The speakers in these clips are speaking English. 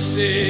deceive.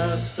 Cast